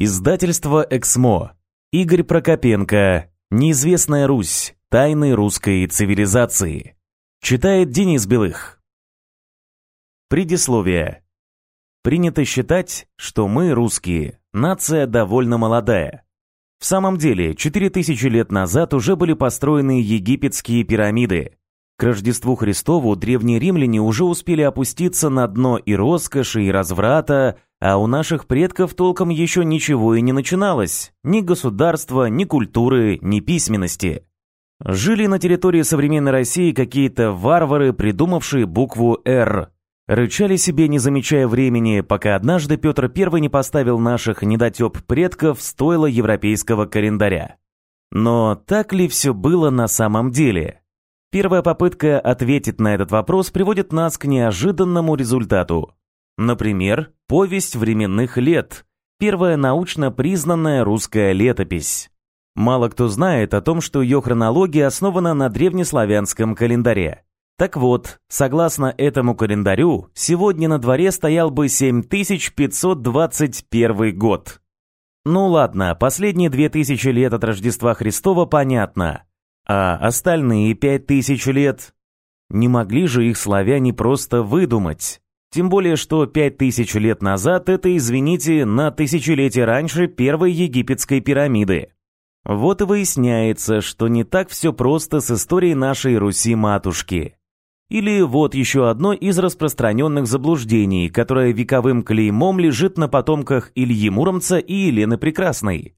Издательство «Эксмо». Игорь Прокопенко. Неизвестная Русь. Тайны русской цивилизации. Читает Денис Белых. Предисловие. Принято считать, что мы, русские, нация довольно молодая. В самом деле, 4000 лет назад уже были построены египетские пирамиды. К Рождеству Христову древние римляне уже успели опуститься на дно и роскоши, и разврата, а у наших предков толком еще ничего и не начиналось. Ни государства, ни культуры, ни письменности. Жили на территории современной России какие-то варвары, придумавшие букву «Р». Рычали себе, не замечая времени, пока однажды Петр I не поставил наших недотеп предков в европейского календаря. Но так ли все было на самом деле? Первая попытка ответить на этот вопрос приводит нас к неожиданному результату. Например, «Повесть временных лет» – первая научно признанная русская летопись. Мало кто знает о том, что ее хронология основана на древнеславянском календаре. Так вот, согласно этому календарю, сегодня на дворе стоял бы 7521 год. Ну ладно, последние 2000 лет от Рождества Христова понятно. А остальные 5000 лет? Не могли же их славяне просто выдумать? Тем более, что пять тысяч лет назад это, извините, на тысячелетие раньше первой египетской пирамиды. Вот и выясняется, что не так все просто с историей нашей Руси-матушки. Или вот еще одно из распространенных заблуждений, которое вековым клеймом лежит на потомках Ильи Муромца и Елены Прекрасной.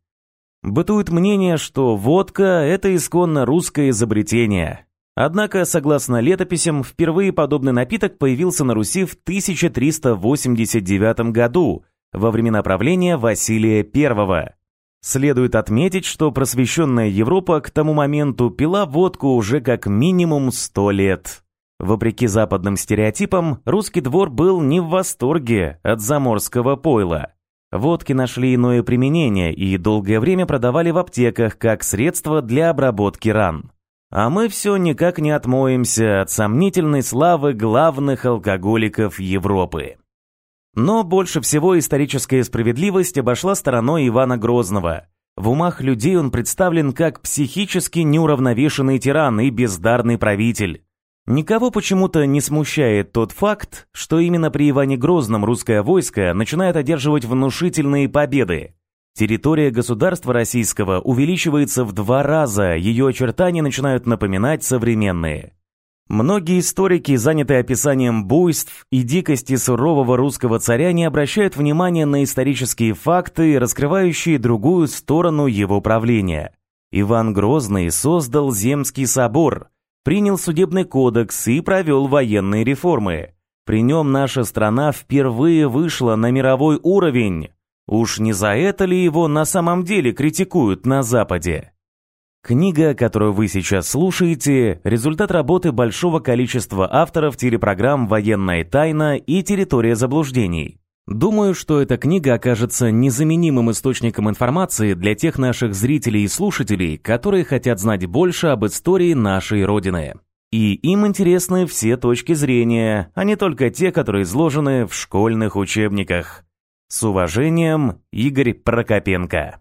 Бытует мнение, что водка – это исконно русское изобретение, Однако, согласно летописям, впервые подобный напиток появился на Руси в 1389 году, во времена правления Василия I. Следует отметить, что просвещенная Европа к тому моменту пила водку уже как минимум 100 лет. Вопреки западным стереотипам, русский двор был не в восторге от заморского пойла. Водки нашли иное применение и долгое время продавали в аптеках как средство для обработки ран. А мы все никак не отмоемся от сомнительной славы главных алкоголиков Европы. Но больше всего историческая справедливость обошла стороной Ивана Грозного. В умах людей он представлен как психически неуравновешенный тиран и бездарный правитель. Никого почему-то не смущает тот факт, что именно при Иване Грозном русское войско начинает одерживать внушительные победы. Территория государства российского увеличивается в два раза, ее очертания начинают напоминать современные. Многие историки, занятые описанием буйств и дикости сурового русского царя, не обращают внимания на исторические факты, раскрывающие другую сторону его правления. Иван Грозный создал Земский собор, принял судебный кодекс и провел военные реформы. При нем наша страна впервые вышла на мировой уровень. Уж не за это ли его на самом деле критикуют на Западе? Книга, которую вы сейчас слушаете, результат работы большого количества авторов телепрограмм «Военная тайна» и «Территория заблуждений». Думаю, что эта книга окажется незаменимым источником информации для тех наших зрителей и слушателей, которые хотят знать больше об истории нашей Родины. И им интересны все точки зрения, а не только те, которые изложены в школьных учебниках. С уважением, Игорь Прокопенко.